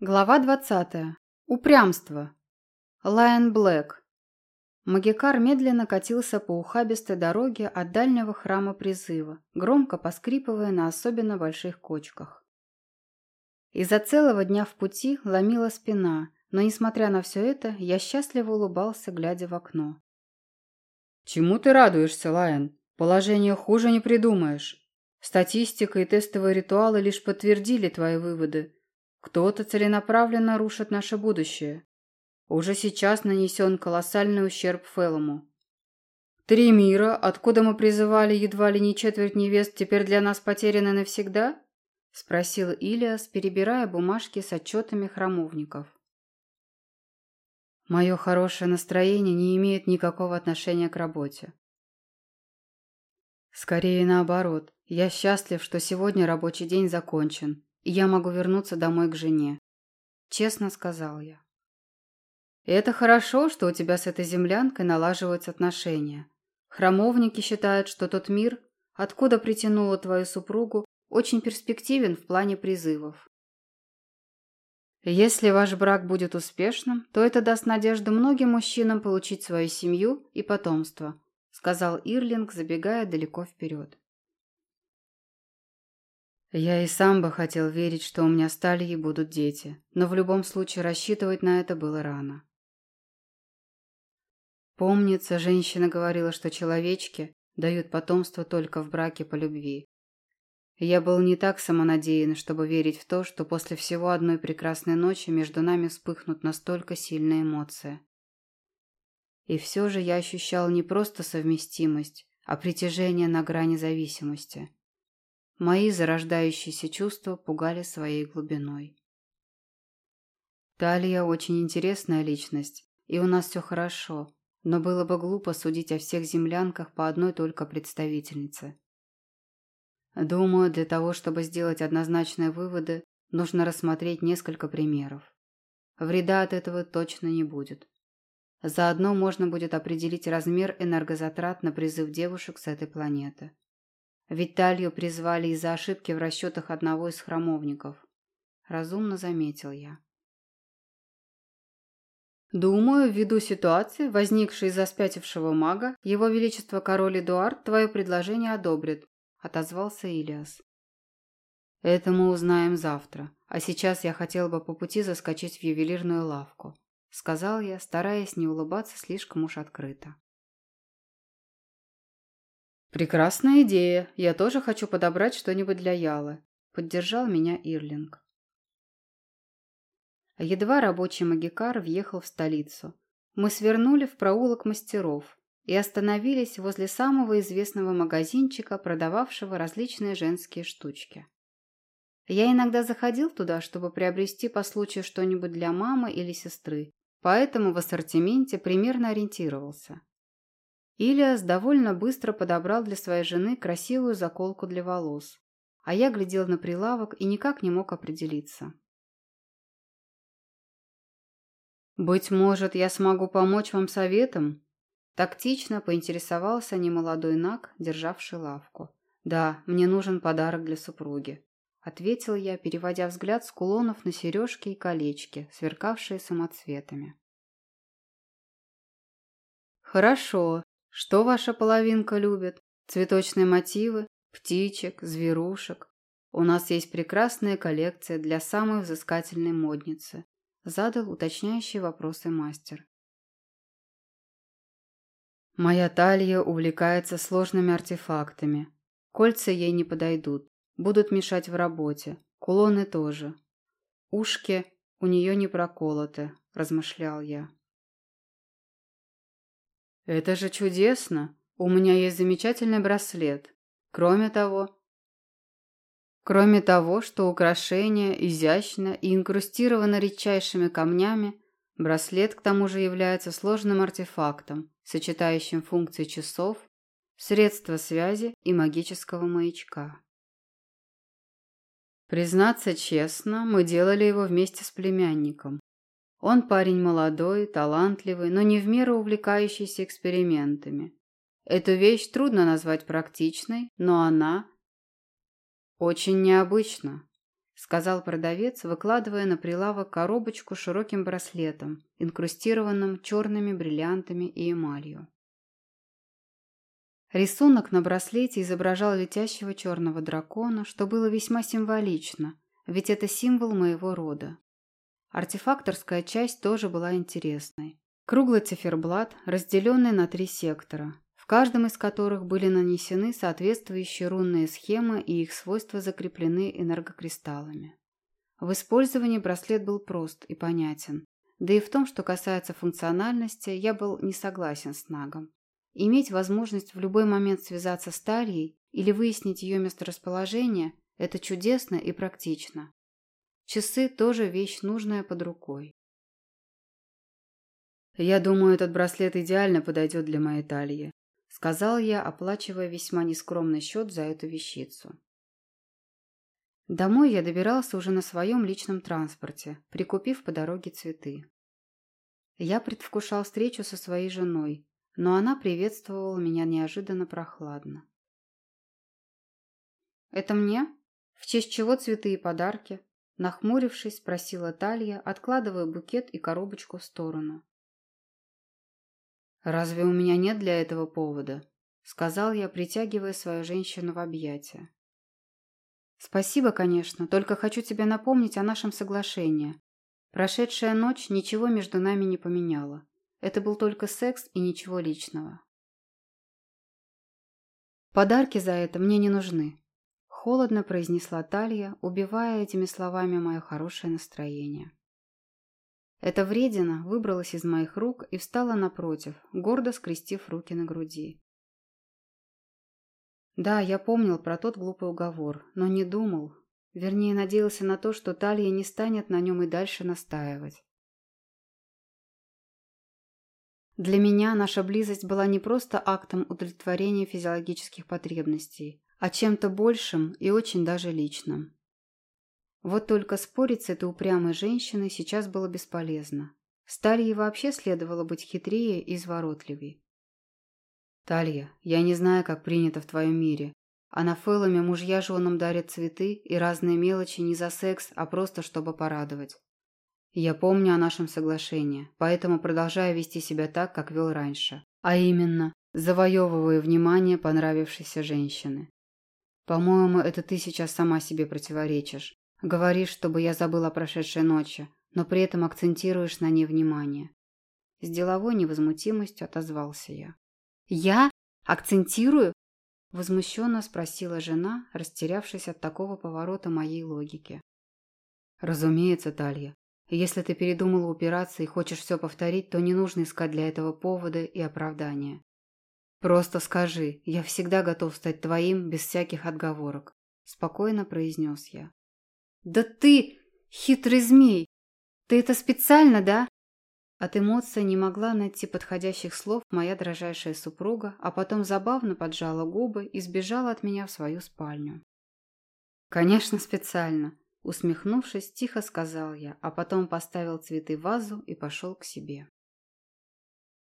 Глава 20. Упрямство. Лайон Блэк. Магикар медленно катился по ухабистой дороге от дальнего храма призыва, громко поскрипывая на особенно больших кочках. Из-за целого дня в пути ломила спина, но, несмотря на все это, я счастливо улыбался, глядя в окно. «Чему ты радуешься, Лайон? Положение хуже не придумаешь. Статистика и тестовые ритуалы лишь подтвердили твои выводы, кто-то целенаправленно рушит наше будущее. Уже сейчас нанесен колоссальный ущерб Феллому. Три мира, откуда мы призывали едва ли не четверть невест, теперь для нас потеряны навсегда? Спросил Илиас, перебирая бумажки с отчетами храмовников. Мое хорошее настроение не имеет никакого отношения к работе. Скорее наоборот, я счастлив, что сегодня рабочий день закончен, я могу вернуться домой к жене. Честно сказал я. Это хорошо, что у тебя с этой землянкой налаживаются отношения. Храмовники считают, что тот мир, откуда притянула твою супругу, очень перспективен в плане призывов. Если ваш брак будет успешным, то это даст надежду многим мужчинам получить свою семью и потомство, сказал Ирлинг, забегая далеко вперед. Я и сам бы хотел верить, что у меня стали и будут дети, но в любом случае рассчитывать на это было рано. Помнится, женщина говорила, что человечки дают потомство только в браке по любви. Я был не так самонадеян, чтобы верить в то, что после всего одной прекрасной ночи между нами вспыхнут настолько сильные эмоции. И все же я ощущал не просто совместимость, а притяжение на грани зависимости. Мои зарождающиеся чувства пугали своей глубиной. Талия очень интересная личность, и у нас все хорошо, но было бы глупо судить о всех землянках по одной только представительнице. Думаю, для того, чтобы сделать однозначные выводы, нужно рассмотреть несколько примеров. Вреда от этого точно не будет. Заодно можно будет определить размер энергозатрат на призыв девушек с этой планеты. Ведь Талью призвали из-за ошибки в расчетах одного из храмовников. Разумно заметил я. Думаю, ввиду ситуации, возникшей из-за спятившего мага, его величество король Эдуард твое предложение одобрит, отозвался Илиас. Это мы узнаем завтра, а сейчас я хотел бы по пути заскочить в ювелирную лавку, сказал я, стараясь не улыбаться слишком уж открыто. «Прекрасная идея. Я тоже хочу подобрать что-нибудь для Ялы», – поддержал меня Ирлинг. Едва рабочий магикар въехал в столицу. Мы свернули в проулок мастеров и остановились возле самого известного магазинчика, продававшего различные женские штучки. Я иногда заходил туда, чтобы приобрести по случаю что-нибудь для мамы или сестры, поэтому в ассортименте примерно ориентировался. Илиас довольно быстро подобрал для своей жены красивую заколку для волос, а я глядел на прилавок и никак не мог определиться. «Быть может, я смогу помочь вам советом?» Тактично поинтересовался немолодой наг, державший лавку. «Да, мне нужен подарок для супруги», — ответил я, переводя взгляд с кулонов на сережки и колечки, сверкавшие самоцветами. «Хорошо, что ваша половинка любит? Цветочные мотивы, птичек, зверушек. У нас есть прекрасная коллекция для самой взыскательной модницы. Задал уточняющие вопросы мастер. Моя талия увлекается сложными артефактами. Кольца ей не подойдут, будут мешать в работе. Кулоны тоже. Ушки у нее не проколоты, размышлял я. «Это же чудесно! У меня есть замечательный браслет. Кроме того...» Кроме того, что украшение изящно и инкрустировано редчайшими камнями, браслет к тому же является сложным артефактом, сочетающим функции часов, средства связи и магического маячка. Признаться честно, мы делали его вместе с племянником. Он парень молодой, талантливый, но не в меру увлекающийся экспериментами. Эту вещь трудно назвать практичной, но она очень необычна. сказал продавец, выкладывая на прилавок коробочку с широким браслетом, инкрустированным черными бриллиантами и эмалью. Рисунок на браслете изображал летящего черного дракона, что было весьма символично, ведь это символ моего рода. Артефакторская часть тоже была интересной. Круглый циферблат, разделенный на три сектора, в каждом из которых были нанесены соответствующие рунные схемы и их свойства закреплены энергокристаллами. В использовании браслет был прост и понятен, да и в том, что касается функциональности, я был не согласен с Нагом. Иметь возможность в любой момент связаться с Тальей или выяснить ее месторасположение – это чудесно и практично. Часы тоже вещь нужная под рукой. «Я думаю, этот браслет идеально подойдет для моей талии», сказал я, оплачивая весьма нескромный счет за эту вещицу. Домой я добирался уже на своем личном транспорте, прикупив по дороге цветы. Я предвкушал встречу со своей женой, но она приветствовала меня неожиданно прохладно. «Это мне? В честь чего цветы и подарки?» Нахмурившись, спросила Талья, откладывая букет и коробочку в сторону. «Разве у меня нет для этого повода?» — сказал я, притягивая свою женщину в объятия. «Спасибо, конечно, только хочу тебе напомнить о нашем соглашении. Прошедшая ночь ничего между нами не поменяла. Это был только секс и ничего личного. Подарки за это мне не нужны. Холодно произнесла Талья, убивая этими словами мое хорошее настроение. Эта вредина выбралась из моих рук и встала напротив, гордо скрестив руки на груди. Да, я помнил про тот глупый уговор, но не думал, вернее, надеялся на то, что Талья не станет на нем и дальше настаивать. Для меня наша близость была не просто актом удовлетворения физиологических потребностей, а чем-то большим и очень даже личным. Вот только спорить с этой упрямой женщиной сейчас было бесполезно. Сталье вообще следовало быть хитрее и изворотливей. «Талья, я не знаю, как принято в твоем мире, а на Фэлломе мужья женам дарят цветы и разные мелочи не за секс, а просто чтобы порадовать. Я помню о нашем соглашении, поэтому продолжаю вести себя так, как вел раньше. А именно, завоевываю внимание понравившейся женщины. По-моему, это ты сейчас сама себе противоречишь. Говоришь, чтобы я забыла о прошедшей ночи, но при этом акцентируешь на ней внимание. С деловой невозмутимостью отозвался я. «Я? Акцентирую?» Возмущенно спросила жена, растерявшись от такого поворота моей логики. «Разумеется, Талья. Если ты передумала упираться и хочешь все повторить, то не нужно искать для этого повода и оправдания. Просто скажи, я всегда готов стать твоим без всяких отговорок», – спокойно произнес я. «Да ты хитрый змей! Ты это специально, да?» От эмоций не могла найти подходящих слов моя дрожайшая супруга, а потом забавно поджала губы и сбежала от меня в свою спальню. «Конечно, специально», – усмехнувшись, тихо сказал я, а потом поставил цветы в вазу и пошел к себе.